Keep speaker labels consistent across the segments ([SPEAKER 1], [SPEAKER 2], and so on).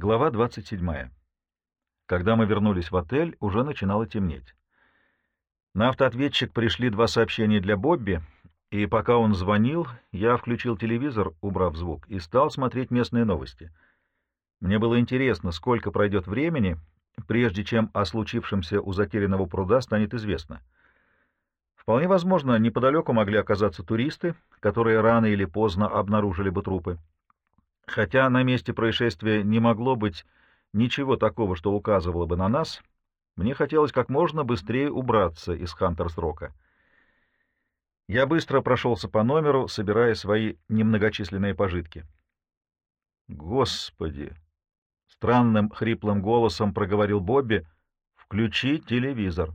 [SPEAKER 1] Глава 27. Когда мы вернулись в отель, уже начинало темнеть. На автоответчик пришли два сообщения для Бобби, и пока он звонил, я включил телевизор, убрав звук, и стал смотреть местные новости. Мне было интересно, сколько пройдет времени, прежде чем о случившемся у затерянного пруда станет известно. Вполне возможно, неподалеку могли оказаться туристы, которые рано или поздно обнаружили бы трупы. Хотя на месте происшествия не могло быть ничего такого, что указывало бы на нас, мне хотелось как можно быстрее убраться из Хантерс-Рока. Я быстро прошелся по номеру, собирая свои немногочисленные пожитки. «Господи!» — странным хриплым голосом проговорил Бобби. «Включи телевизор».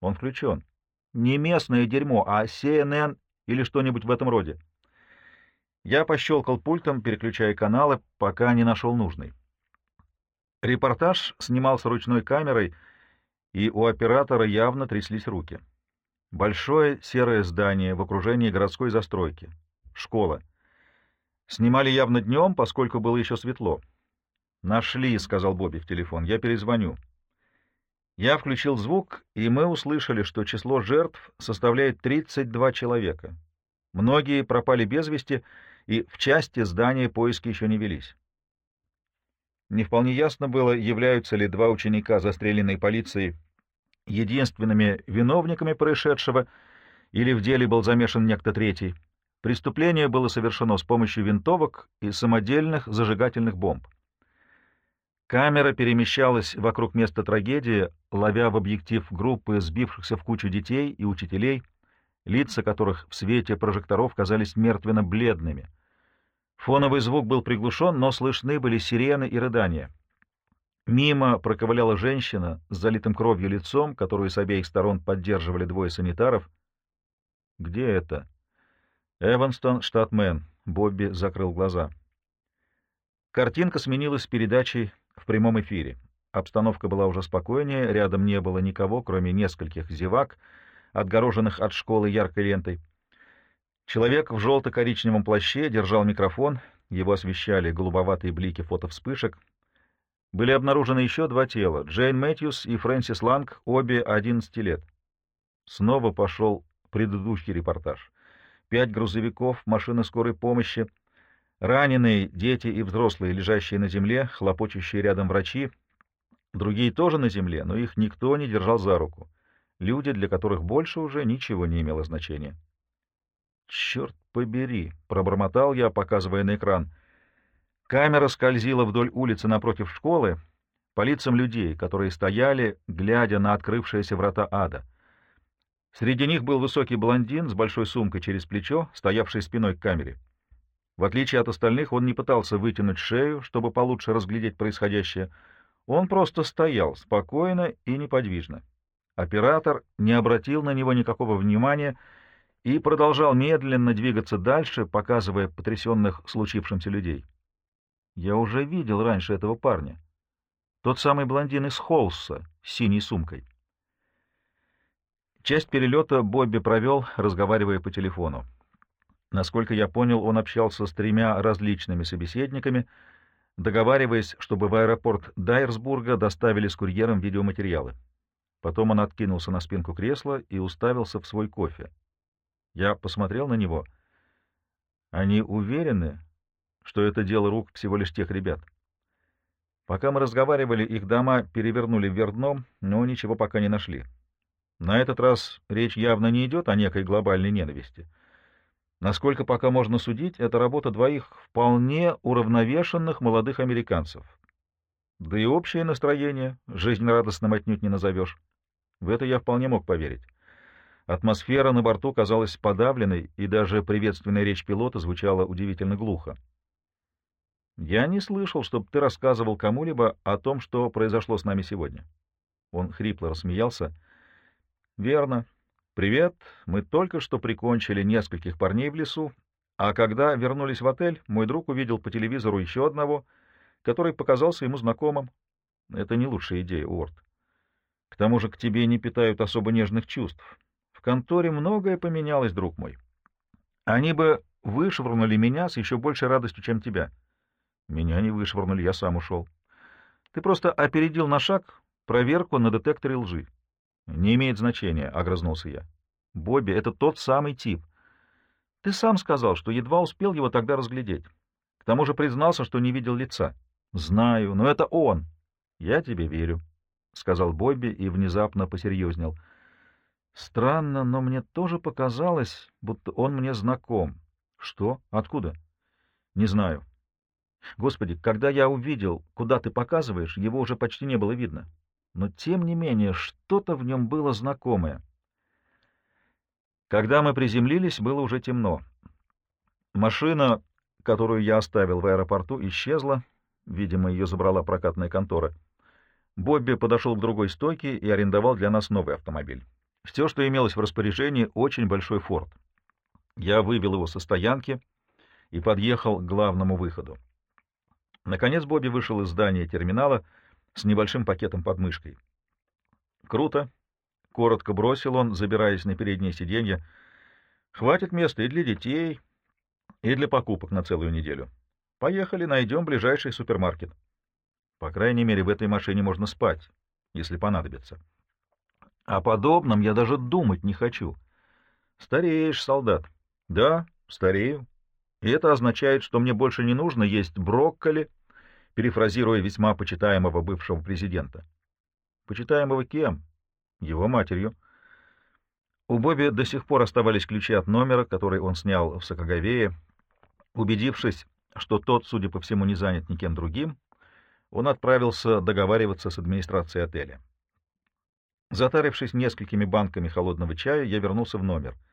[SPEAKER 1] Он включен. Не местное дерьмо, а CNN или что-нибудь в этом роде. Я пощелкал пультом, переключая каналы, пока не нашел нужный. Репортаж снимался ручной камерой, и у оператора явно тряслись руки. Большое серое здание в окружении городской застройки. Школа. Снимали явно днем, поскольку было еще светло. «Нашли», — сказал Бобби в телефон, — «я перезвоню». Я включил звук, и мы услышали, что число жертв составляет 32 человека. Многие пропали без вести, и в части здания поиски еще не велись. Не вполне ясно было, являются ли два ученика, застреленные полицией, единственными виновниками происшедшего, или в деле был замешан некто третий. Преступление было совершено с помощью винтовок и самодельных зажигательных бомб. Камера перемещалась вокруг места трагедии, ловя в объектив группы сбившихся в кучу детей и учителей, лица которых в свете прожекторов казались мертвенно-бледными — Фоновый звук был приглушен, но слышны были сирены и рыдания. Мимо проковыляла женщина с залитым кровью лицом, которую с обеих сторон поддерживали двое санитаров. «Где это?» «Эванстон, штат Мэн». Бобби закрыл глаза. Картинка сменилась передачей в прямом эфире. Обстановка была уже спокойнее, рядом не было никого, кроме нескольких зевак, отгороженных от школы яркой лентой. Человек в желто-коричневом плаще держал микрофон, его освещали голубоватые блики фотовспышек. Были обнаружены еще два тела — Джейн Мэтьюс и Фрэнсис Ланг, обе 11 лет. Снова пошел предыдущий репортаж. Пять грузовиков, машины скорой помощи, раненые дети и взрослые, лежащие на земле, хлопочущие рядом врачи. Другие тоже на земле, но их никто не держал за руку. Люди, для которых больше уже ничего не имело значения. «Черт побери!» — пробормотал я, показывая на экран. Камера скользила вдоль улицы напротив школы, по лицам людей, которые стояли, глядя на открывшиеся врата ада. Среди них был высокий блондин с большой сумкой через плечо, стоявший спиной к камере. В отличие от остальных, он не пытался вытянуть шею, чтобы получше разглядеть происходящее. Он просто стоял спокойно и неподвижно. Оператор не обратил на него никакого внимания — и продолжал медленно двигаться дальше, показывая потрясенных случившимся людей. Я уже видел раньше этого парня. Тот самый блондин из Холса с синей сумкой. Часть перелета Бобби провел, разговаривая по телефону. Насколько я понял, он общался с тремя различными собеседниками, договариваясь, чтобы в аэропорт Дайерсбурга доставили с курьером видеоматериалы. Потом он откинулся на спинку кресла и уставился в свой кофе. Я посмотрел на него. Они уверены, что это дело рук всего лишь тех ребят. Пока мы разговаривали, их дома перевернули вверх дном, но ничего пока не нашли. На этот раз речь явно не идет о некой глобальной ненависти. Насколько пока можно судить, это работа двоих вполне уравновешенных молодых американцев. Да и общее настроение жизнерадостным отнюдь не назовешь. В это я вполне мог поверить. Атмосфера на борту казалась подавленной, и даже приветственная речь пилота звучала удивительно глухо. «Я не слышал, чтобы ты рассказывал кому-либо о том, что произошло с нами сегодня». Он хрипло рассмеялся. «Верно. Привет. Мы только что прикончили нескольких парней в лесу, а когда вернулись в отель, мой друг увидел по телевизору еще одного, который показался ему знакомым. Это не лучшая идея, Уорд. К тому же к тебе не питают особо нежных чувств». В конторе многое поменялось, друг мой. Они бы вышвырнули меня с еще большей радостью, чем тебя. Меня не вышвырнули, я сам ушел. Ты просто опередил на шаг проверку на детекторе лжи. Не имеет значения, — огрызнулся я. Бобби — это тот самый тип. Ты сам сказал, что едва успел его тогда разглядеть. К тому же признался, что не видел лица. Знаю, но это он. Я тебе верю, — сказал Бобби и внезапно посерьезнел. Странно, но мне тоже показалось, будто он мне знаком. Что? Откуда? Не знаю. Господи, когда я увидел, куда ты показываешь, его уже почти не было видно. Но, тем не менее, что-то в нем было знакомое. Когда мы приземлились, было уже темно. Машина, которую я оставил в аэропорту, исчезла. Видимо, ее забрала прокатная контора. Бобби подошел к другой стойке и арендовал для нас новый автомобиль. Все, что имелось в распоряжении, очень большой форт. Я вывел его со стоянки и подъехал к главному выходу. Наконец Бобби вышел из здания терминала с небольшим пакетом под мышкой. «Круто!» — коротко бросил он, забираясь на переднее сиденье. «Хватит места и для детей, и для покупок на целую неделю. Поехали, найдем ближайший супермаркет. По крайней мере, в этой машине можно спать, если понадобится. О подобном я даже думать не хочу. Стареешь, солдат. Да, старею. И это означает, что мне больше не нужно есть брокколи, перефразируя весьма почитаемого бывшего президента. Почитаемого кем? Его матерью. У Бобби до сих пор оставались ключи от номера, который он снял в Сокоговее. Убедившись, что тот, судя по всему, не занят никем другим, он отправился договариваться с администрацией отеля. Затарившись несколькими банками холодного чая, я вернулся в номер —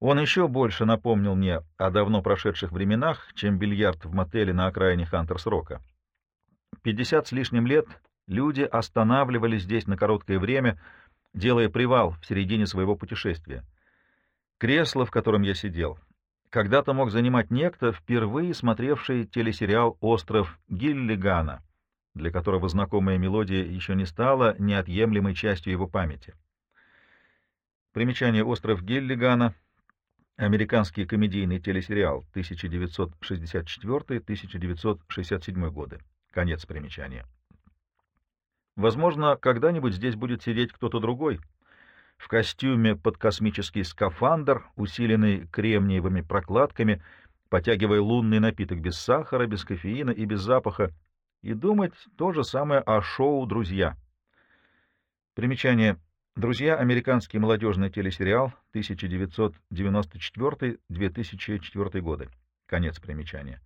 [SPEAKER 1] он еще больше напомнил мне о давно прошедших временах, чем бильярд в мотеле на окраине Хантерс-Рока. Пятьдесят с лишним лет люди останавливались здесь на короткое время, делая привал в середине своего путешествия. Кресло, в котором я сидел, когда-то мог занимать некто, впервые смотревший телесериал «Остров Гиллигана», для которого знакомая мелодия еще не стала неотъемлемой частью его памяти. Примечание «Остров Гиллигана» — Американский комедийный телесериал 1964-1967 годы. Конец примечания. Возможно, когда-нибудь здесь будет сидеть кто-то другой, в костюме под космический скафандр, усиленный кремниевыми прокладками, потягивая лунный напиток без сахара, без кофеина и без запаха, и думать то же самое о шоу «Друзья». Примечание Друзья, американский молодежный телесериал 1994-2004 годы. Конец примечания.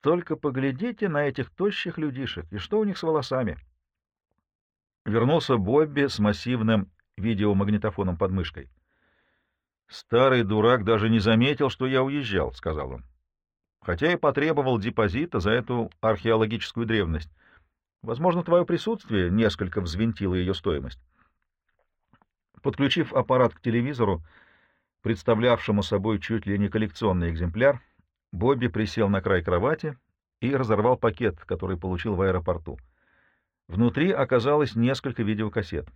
[SPEAKER 1] Только поглядите на этих тощих людишек, и что у них с волосами? Вернулся Бобби с массивным видеомагнитофоном под мышкой. «Старый дурак даже не заметил, что я уезжал», — сказал он. «Хотя и потребовал депозита за эту археологическую древность. Возможно, твое присутствие несколько взвинтило ее стоимость». Подключив аппарат к телевизору, представлявшему собой чуть ли не коллекционный экземпляр, Бобби присел на край кровати и разорвал пакет, который получил в аэропорту. Внутри оказалось несколько видеокассет.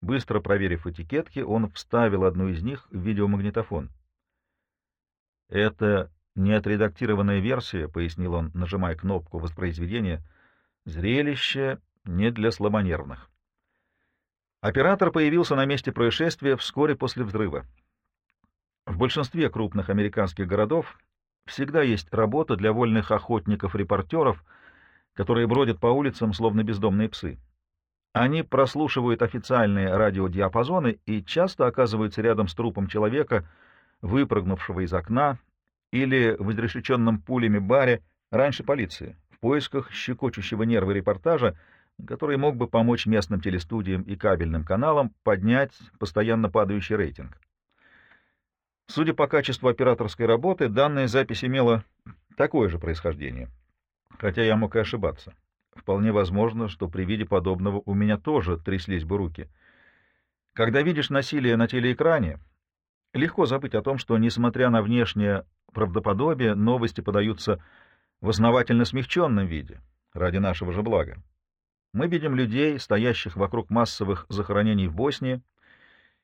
[SPEAKER 1] Быстро проверив этикетки, он вставил одну из них в видеомагнитофон. «Это не отредактированная версия», — пояснил он, нажимая кнопку воспроизведения. «Зрелище не для слабонервных». Оператор появился на месте происшествия вскоре после взрыва. В большинстве крупных американских городов всегда есть работа для вольных охотников-репортеров, которые бродят по улицам, словно бездомные псы. Они прослушивают официальные радиодиапазоны и часто оказываются рядом с трупом человека, выпрыгнувшего из окна, или в изрешеченном пулями баре раньше полиции, в поисках щекочущего нервы репортажа, который мог бы помочь местным телестудиям и кабельным каналам поднять постоянно падающий рейтинг. Судя по качеству операторской работы, данная запись имела такое же происхождение. Хотя я мог и ошибаться. Вполне возможно, что при виде подобного у меня тоже тряслись бы руки. Когда видишь насилие на телеэкране, легко забыть о том, что, несмотря на внешнее правдоподобие, новости подаются в основательно смягченном виде, ради нашего же блага. Мы видим людей, стоящих вокруг массовых захоронений в Боснии,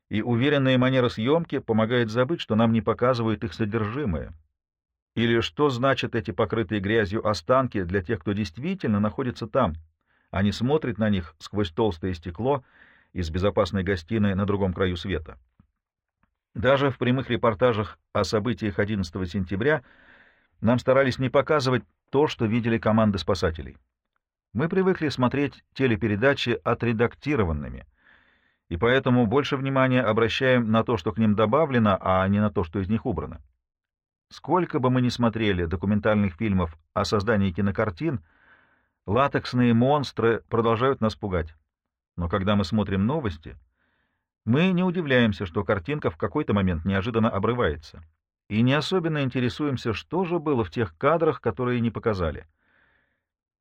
[SPEAKER 1] и уверенная манера съемки помогает забыть, что нам не показывают их содержимое. Или что значат эти покрытые грязью останки для тех, кто действительно находится там, а не смотрит на них сквозь толстое стекло из безопасной гостиной на другом краю света? Даже в прямых репортажах о событиях 11 сентября нам старались не показывать то, что видели команды спасателей. Мы привыкли смотреть телепередачи отредактированными, и поэтому больше внимания обращаем на то, что к ним добавлено, а не на то, что из них убрано. Сколько бы мы ни смотрели документальных фильмов о создании кинокартин, латексные монстры продолжают нас пугать. Но когда мы смотрим новости, мы не удивляемся, что картинка в какой-то момент неожиданно обрывается, и не особенно интересуемся, что же было в тех кадрах, которые не показали.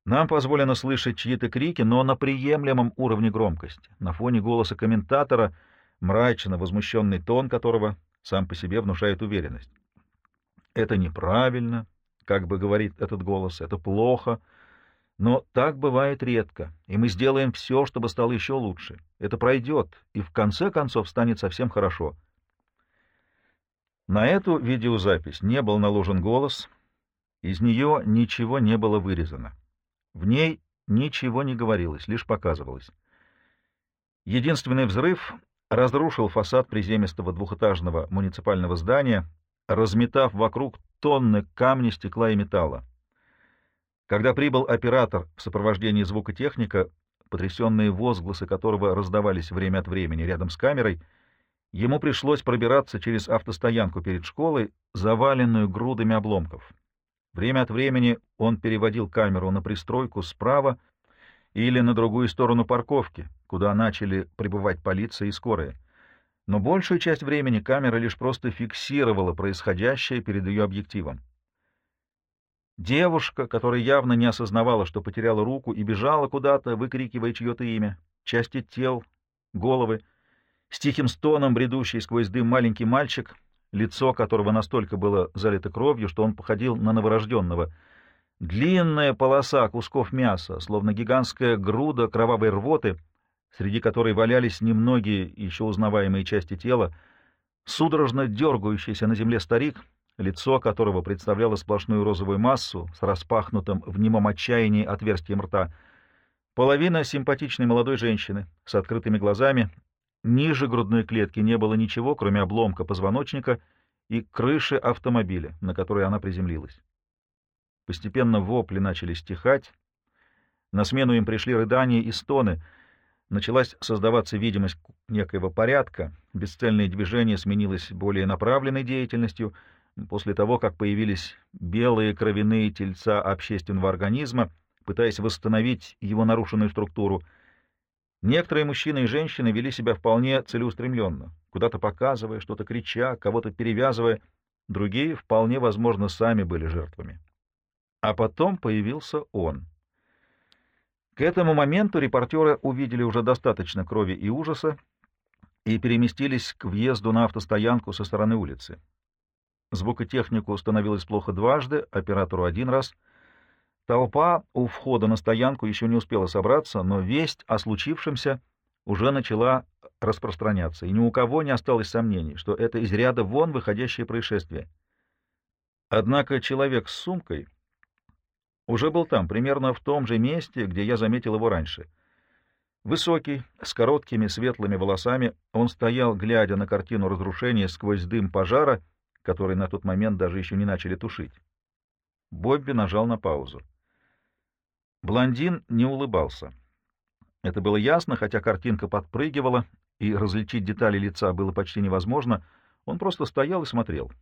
[SPEAKER 1] Нам позволено слышать чьи-то крики, но на приемлемом уровне громкости, на фоне голоса комментатора, мрачно возмущенный тон которого сам по себе внушает уверенность. Это неправильно, как бы говорит этот голос, это плохо, но так бывает редко, и мы сделаем все, чтобы стало еще лучше. Это пройдет, и в конце концов станет совсем хорошо. На эту видеозапись не был наложен голос, из нее ничего не было вырезано. В ней ничего не говорилось, лишь показывалось. Единственный взрыв разрушил фасад приземистого двухэтажного муниципального здания, разметав вокруг тонны камня, стекла и металла. Когда прибыл оператор в сопровождении звукотехника, потрясенные возгласы которого раздавались время от времени рядом с камерой, ему пришлось пробираться через автостоянку перед школой, заваленную грудами обломков. Время от времени он переводил камеру на пристройку справа или на другую сторону парковки, куда начали прибывать полиция и скорая. Но большую часть времени камера лишь просто фиксировала происходящее перед ее объективом. Девушка, которая явно не осознавала, что потеряла руку и бежала куда-то, выкрикивая чье-то имя, части тел, головы, с тихим стоном бредущий сквозь дым маленький мальчик — лицо которого настолько было залито кровью, что он походил на новорожденного. Длинная полоса кусков мяса, словно гигантская груда кровавой рвоты, среди которой валялись немногие еще узнаваемые части тела, судорожно дергающийся на земле старик, лицо которого представляло сплошную розовую массу с распахнутым в немом отчаянии отверстием рта, половина симпатичной молодой женщины с открытыми глазами Ниже грудной клетки не было ничего, кроме обломка позвоночника и крыши автомобиля, на которой она приземлилась. Постепенно вопли начали стихать, на смену им пришли рыдания и стоны, началась создаваться видимость некоего порядка, бесцельное движение сменилось более направленной деятельностью, после того, как появились белые кровяные тельца общественного организма, пытаясь восстановить его нарушенную структуру — Некоторые мужчины и женщины вели себя вполне целеустремленно, куда-то показывая, что-то крича, кого-то перевязывая, другие, вполне возможно, сами были жертвами. А потом появился он. К этому моменту репортеры увидели уже достаточно крови и ужаса и переместились к въезду на автостоянку со стороны улицы. Звукотехнику становилось плохо дважды, оператору один раз — Толпа у входа на стоянку еще не успела собраться, но весть о случившемся уже начала распространяться, и ни у кого не осталось сомнений, что это из ряда вон выходящее происшествие. Однако человек с сумкой уже был там, примерно в том же месте, где я заметил его раньше. Высокий, с короткими светлыми волосами, он стоял, глядя на картину разрушения сквозь дым пожара, который на тот момент даже еще не начали тушить. Бобби нажал на паузу. Блондин не улыбался. Это было ясно, хотя картинка подпрыгивала, и различить детали лица было почти невозможно. Он просто стоял и смотрел.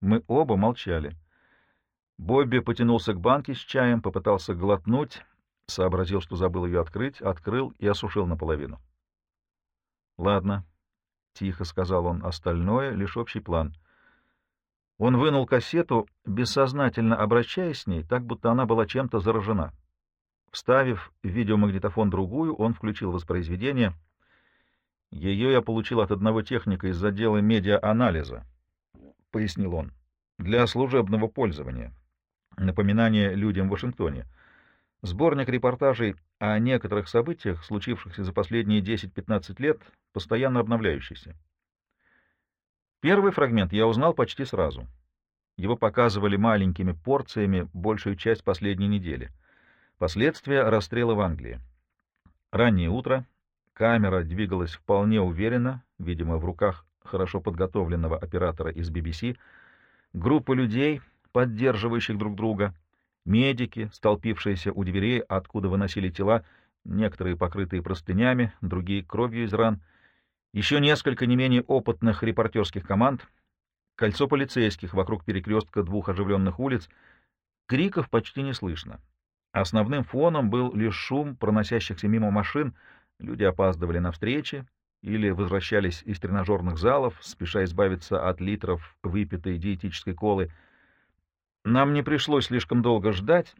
[SPEAKER 1] Мы оба молчали. Бобби потянулся к банке с чаем, попытался глотнуть, сообразил, что забыл ее открыть, открыл и осушил наполовину. — Ладно, — тихо сказал он, — остальное — лишь общий план. Он вынул кассету, бессознательно обращаясь с ней, так будто она была чем-то заражена. Вставив в видеомагнитофон другую, он включил воспроизведение. Ее я получил от одного техника из отдела медиаанализа, — пояснил он, — для служебного пользования. Напоминание людям в Вашингтоне. Сборник репортажей о некоторых событиях, случившихся за последние 10-15 лет, постоянно обновляющийся. Первый фрагмент я узнал почти сразу. Его показывали маленькими порциями большую часть последней недели. Последствия расстрела в Англии. Раннее утро. Камера двигалась вполне уверенно, видимо, в руках хорошо подготовленного оператора из BBC. Группа людей, поддерживающих друг друга, медики, столпившиеся у дверей, откуда выносили тела, некоторые покрытые простынями, другие кровью из ран, еще несколько не менее опытных репортерских команд, кольцо полицейских вокруг перекрестка двух оживленных улиц. Криков почти не слышно. Основным фоном был лишь шум проносящихся мимо машин, люди опаздывали на встречи или возвращались из тренажерных залов, спеша избавиться от литров выпитой диетической колы. Нам не пришлось слишком долго ждать,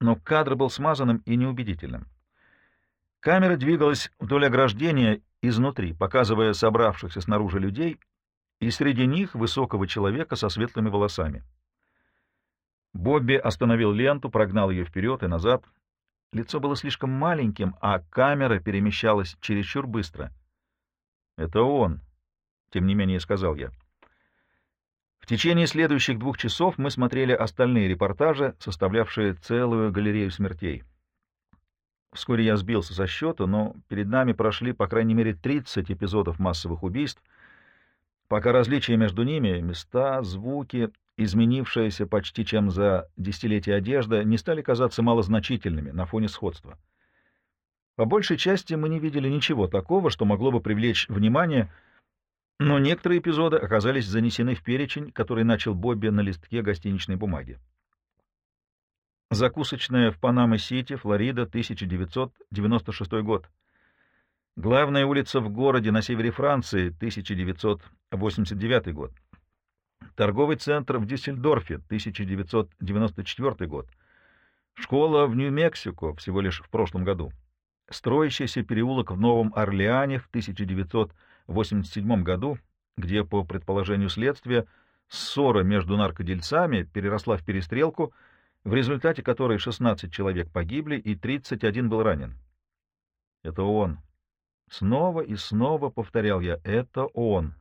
[SPEAKER 1] но кадр был смазанным и неубедительным. Камера двигалась вдоль ограждения изнутри, показывая собравшихся снаружи людей, и среди них высокого человека со светлыми волосами. Бобби остановил ленту, прогнал ее вперед и назад. Лицо было слишком маленьким, а камера перемещалась чересчур быстро. «Это он», — тем не менее сказал я. В течение следующих двух часов мы смотрели остальные репортажи, составлявшие целую галерею смертей. Вскоре я сбился со счета, но перед нами прошли по крайней мере 30 эпизодов массовых убийств, пока различия между ними, места, звуки, изменившаяся почти чем за десятилетия одежда, не стали казаться малозначительными на фоне сходства. По большей части мы не видели ничего такого, что могло бы привлечь внимание — но некоторые эпизоды оказались занесены в перечень, который начал Бобби на листке гостиничной бумаги. Закусочная в Панама-Сити, Флорида, 1996 год. Главная улица в городе на севере Франции, 1989 год. Торговый центр в Дюссельдорфе, 1994 год. Школа в Нью-Мексико, всего лишь в прошлом году. Строящийся переулок в Новом Орлеане в 1990 в 1987 году, где, по предположению следствия, ссора между наркодельцами переросла в перестрелку, в результате которой 16 человек погибли и 31 был ранен. Это он. Снова и снова повторял я, это он.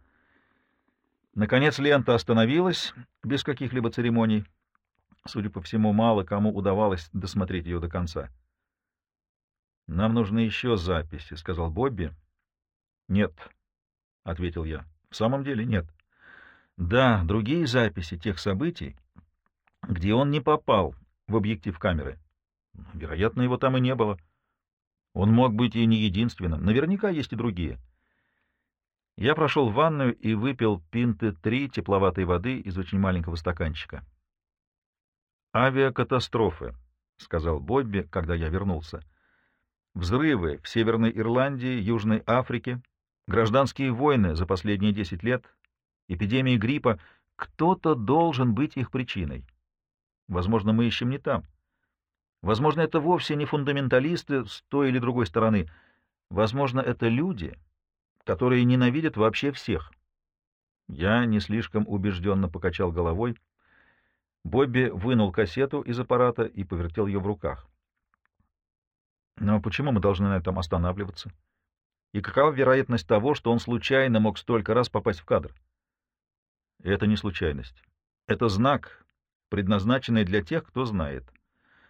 [SPEAKER 1] Наконец лента остановилась без каких-либо церемоний. Судя по всему, мало кому удавалось досмотреть ее до конца. «Нам нужны еще записи», — сказал Бобби. «Нет», — ответил я. — В самом деле нет. Да, другие записи тех событий, где он не попал в объектив камеры. Вероятно, его там и не было. Он мог быть и не единственным. Наверняка есть и другие. Я прошел в ванную и выпил пинты три тепловатой воды из очень маленького стаканчика. «Авиакатастрофы», — сказал Бобби, когда я вернулся. «Взрывы в Северной Ирландии, Южной Африке, Гражданские войны за последние 10 лет, эпидемии гриппа, кто-то должен быть их причиной. Возможно, мы ищем не там. Возможно, это вовсе не фундаменталисты с той или другой стороны. Возможно, это люди, которые ненавидят вообще всех. Я не слишком убежденно покачал головой. Бобби вынул кассету из аппарата и повертел ее в руках. Но почему мы должны на этом останавливаться? И какова вероятность того, что он случайно мог столько раз попасть в кадр. Это не случайность. Это знак, предназначенный для тех, кто знает.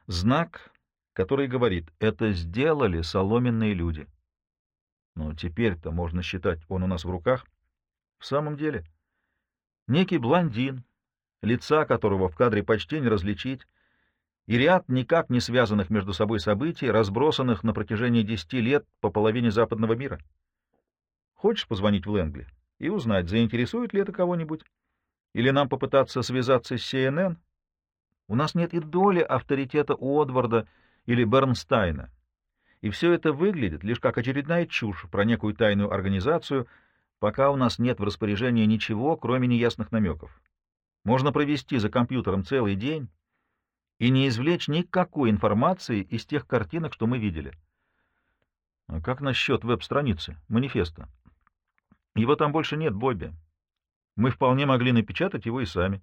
[SPEAKER 1] Знак, который говорит, это сделали соломенные люди. Но теперь-то можно считать, он у нас в руках. В самом деле, некий блондин, лица которого в кадре почти не различить, и ряд никак не связанных между собой событий, разбросанных на протяжении десяти лет по половине западного мира. Хочешь позвонить в Лэнгли и узнать, заинтересует ли это кого-нибудь? Или нам попытаться связаться с CNN? У нас нет и доли авторитета Уодварда или Бернстайна. И все это выглядит лишь как очередная чушь про некую тайную организацию, пока у нас нет в распоряжении ничего, кроме неясных намеков. Можно провести за компьютером целый день, и не извлечь никакой информации из тех картинок, что мы видели. А как насчет веб-страницы, манифеста? Его там больше нет, Бобби. Мы вполне могли напечатать его и сами.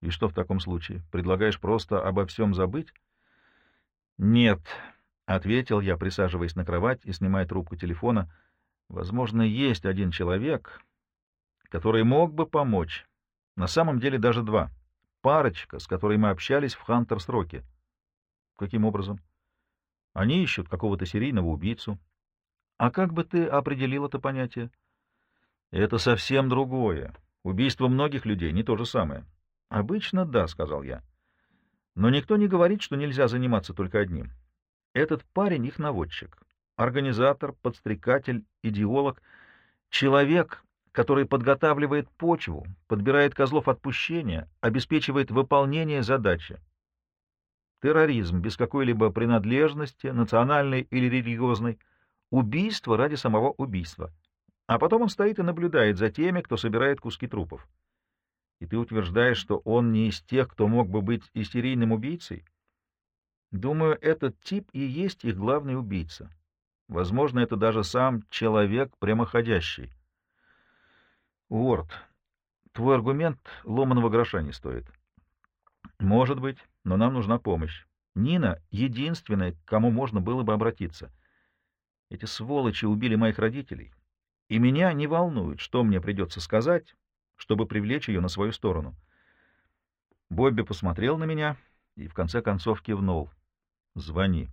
[SPEAKER 1] И что в таком случае? Предлагаешь просто обо всем забыть? Нет, — ответил я, присаживаясь на кровать и снимая трубку телефона. Возможно, есть один человек, который мог бы помочь На самом деле даже два. Парочка, с которой мы общались в Хантерс-Роке. Каким образом? Они ищут какого-то серийного убийцу. А как бы ты определил это понятие? Это совсем другое. Убийство многих людей не то же самое. Обычно да, сказал я. Но никто не говорит, что нельзя заниматься только одним. Этот парень их наводчик, организатор, подстрекатель, идеолог, человек, который подготавливает почву, подбирает козлов отпущения, обеспечивает выполнение задачи. Терроризм без какой-либо принадлежности, национальной или религиозной, убийство ради самого убийства. А потом он стоит и наблюдает за теми, кто собирает куски трупов. И ты утверждаешь, что он не из тех, кто мог бы быть истерийным убийцей? Думаю, этот тип и есть их главный убийца. Возможно, это даже сам человек прямоходящий. Уорд, твой аргумент ломаного гроша не стоит. Может быть, но нам нужна помощь. Нина — единственная, к кому можно было бы обратиться. Эти сволочи убили моих родителей, и меня не волнует, что мне придется сказать, чтобы привлечь ее на свою сторону. Бобби посмотрел на меня и в конце концов кивнул. «Звони».